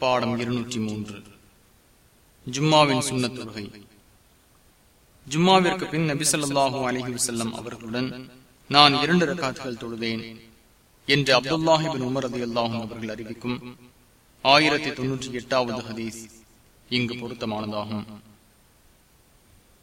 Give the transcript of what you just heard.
பாடம் இருநூற்றி மூன்று. ஜும்மாவின் சுண்ணத் தொழுகை ஜும்மாவிற்கு பின் நபிசல்லாஹூ அலஹி வசல்லம் அவர்களுடன் நான் இரண்டு ரக்காத்துகள் தொழுதேன். என்று அப்துல்லாஹிபின் உமர் அதி அல்லாஹும் அவர்கள் அறிவிக்கும் ஆயிரத்தி தொன்னூற்றி எட்டாவது ஹதீஸ் இங்கு பொருத்தமானதாகும்.